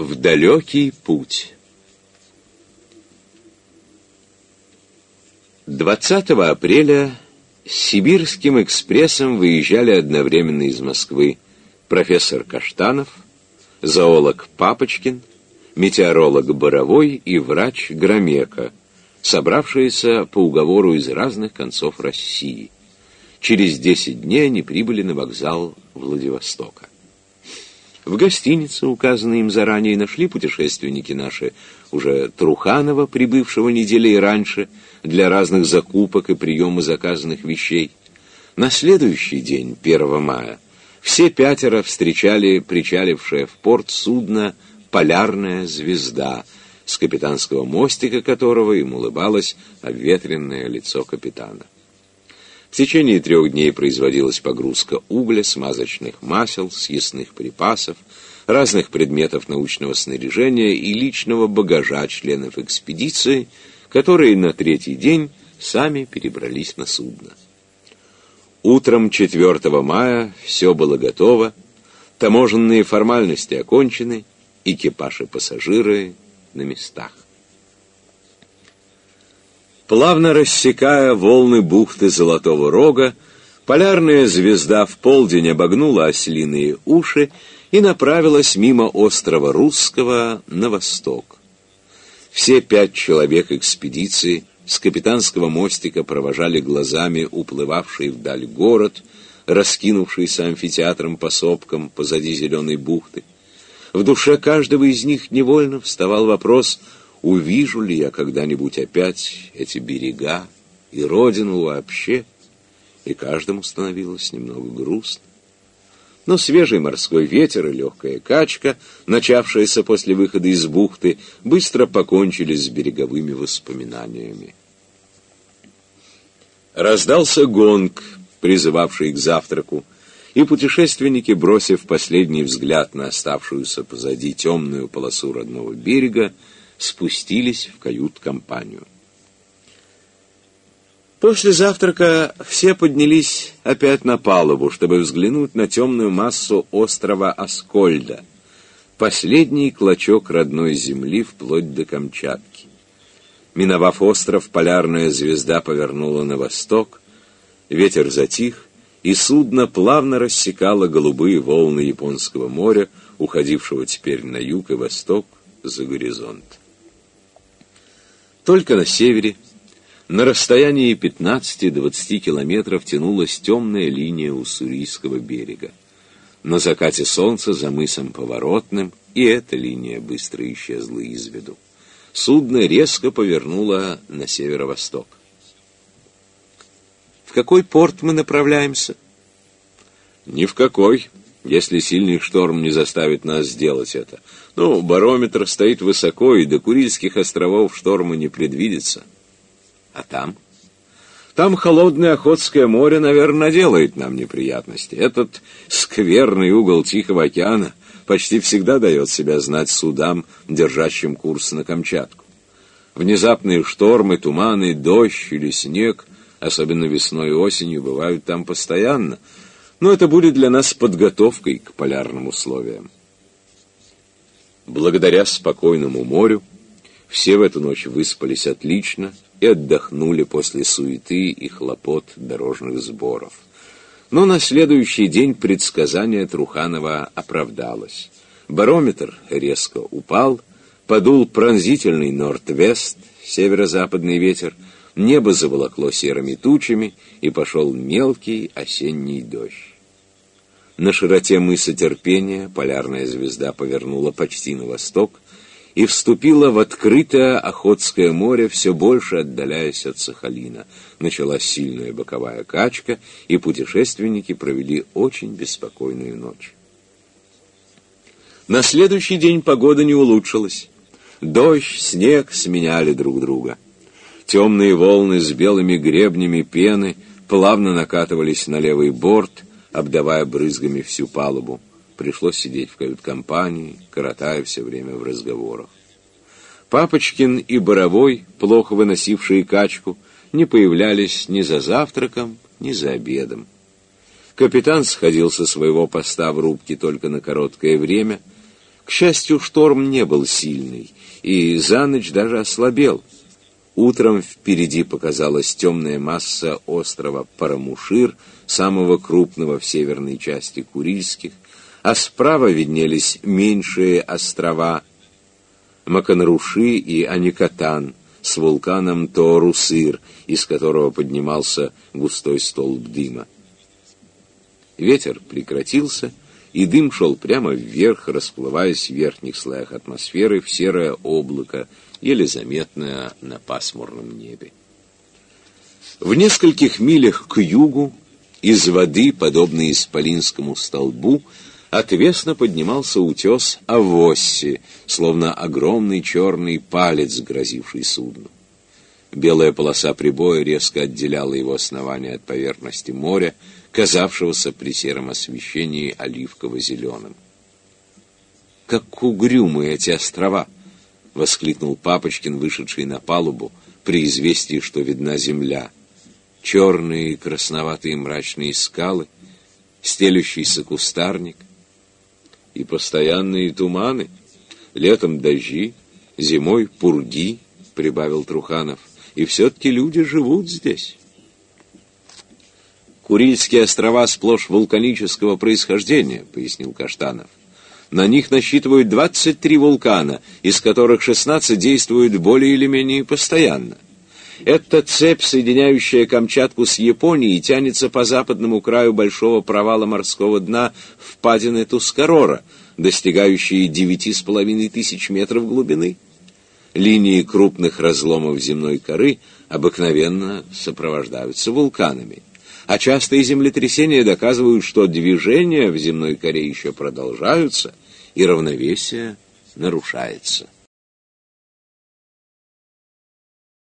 В далекий путь 20 апреля с Сибирским экспрессом выезжали одновременно из Москвы профессор Каштанов, зоолог Папочкин, метеоролог Боровой и врач Громека, собравшиеся по уговору из разных концов России. Через 10 дней они прибыли на вокзал Владивостока. В гостинице, указанной им заранее, нашли путешественники наши уже Труханова, прибывшего неделей раньше, для разных закупок и приема заказанных вещей. На следующий день, 1 мая, все пятеро встречали причалившее в порт судно «Полярная звезда», с капитанского мостика которого им улыбалось обветренное лицо капитана. В течение трех дней производилась погрузка угля, смазочных масел, съестных припасов, разных предметов научного снаряжения и личного багажа членов экспедиции, которые на третий день сами перебрались на судно. Утром 4 мая все было готово, таможенные формальности окончены, экипаж и пассажиры на местах. Плавно рассекая волны бухты Золотого Рога, полярная звезда в полдень обогнула ослиные уши и направилась мимо острова Русского на восток. Все пять человек экспедиции с капитанского мостика провожали глазами уплывавший вдаль город, раскинувшийся амфитеатром по сопкам позади зеленой бухты. В душе каждого из них невольно вставал вопрос — увижу ли я когда-нибудь опять эти берега и родину вообще, и каждому становилось немного грустно. Но свежий морской ветер и легкая качка, начавшаяся после выхода из бухты, быстро покончили с береговыми воспоминаниями. Раздался гонг, призывавший к завтраку, и путешественники, бросив последний взгляд на оставшуюся позади темную полосу родного берега, спустились в кают-компанию. После завтрака все поднялись опять на палубу, чтобы взглянуть на темную массу острова Аскольда, последний клочок родной земли вплоть до Камчатки. Миновав остров, полярная звезда повернула на восток, ветер затих, и судно плавно рассекало голубые волны Японского моря, уходившего теперь на юг и восток за горизонт. Только на севере, на расстоянии 15-20 километров, тянулась темная линия Уссурийского берега. На закате солнца за мысом Поворотным и эта линия быстро исчезла из виду. Судно резко повернуло на северо-восток. «В какой порт мы направляемся?» «Ни в какой», если сильный шторм не заставит нас сделать это. Ну, барометр стоит высоко, и до Курильских островов шторма не предвидится. А там? Там холодное Охотское море, наверное, делает нам неприятности. Этот скверный угол Тихого океана почти всегда дает себя знать судам, держащим курс на Камчатку. Внезапные штормы, туманы, дождь или снег, особенно весной и осенью, бывают там постоянно — но это будет для нас подготовкой к полярным условиям. Благодаря спокойному морю все в эту ночь выспались отлично и отдохнули после суеты и хлопот дорожных сборов. Но на следующий день предсказание Труханова оправдалось. Барометр резко упал, подул пронзительный норд-вест, северо-западный ветер, небо заволокло серыми тучами, и пошел мелкий осенний дождь. На широте мыса Терпения полярная звезда повернула почти на восток и вступила в открытое Охотское море, все больше отдаляясь от Сахалина. Началась сильная боковая качка, и путешественники провели очень беспокойную ночь. На следующий день погода не улучшилась. Дождь, снег сменяли друг друга. Темные волны с белыми гребнями пены плавно накатывались на левый борт — обдавая брызгами всю палубу. Пришлось сидеть в кают-компании, коротая все время в разговорах. Папочкин и Боровой, плохо выносившие качку, не появлялись ни за завтраком, ни за обедом. Капитан сходил со своего поста в рубке только на короткое время. К счастью, шторм не был сильный, и за ночь даже ослабел. Утром впереди показалась темная масса острова Парамушир, самого крупного в северной части Курильских, а справа виднелись меньшие острова Маканруши и Аникатан с вулканом Тоорусыр, из которого поднимался густой столб дыма. Ветер прекратился, и дым шел прямо вверх, расплываясь в верхних слоях атмосферы в серое облако, еле заметное на пасмурном небе. В нескольких милях к югу из воды, подобной исполинскому столбу, отвесно поднимался утес Авосси, словно огромный черный палец, грозивший судну. Белая полоса прибоя резко отделяла его основание от поверхности моря, казавшегося при сером освещении оливково-зеленым. «Как угрюмы эти острова!» — воскликнул Папочкин, вышедший на палубу, при известии, что видна земля. Черные красноватые мрачные скалы, стелющийся кустарник и постоянные туманы, летом дожди, зимой пурги, — прибавил Труханов, — и все-таки люди живут здесь». Курильские острова сплошь вулканического происхождения, пояснил Каштанов. На них насчитывают 23 вулкана, из которых 16 действуют более или менее постоянно. Эта цепь, соединяющая Камчатку с Японией, тянется по западному краю большого провала морского дна впадины Тускарора, достигающие 9,5 тысяч метров глубины. Линии крупных разломов земной коры обыкновенно сопровождаются вулканами а частые землетрясения доказывают, что движения в земной коре еще продолжаются, и равновесие нарушается.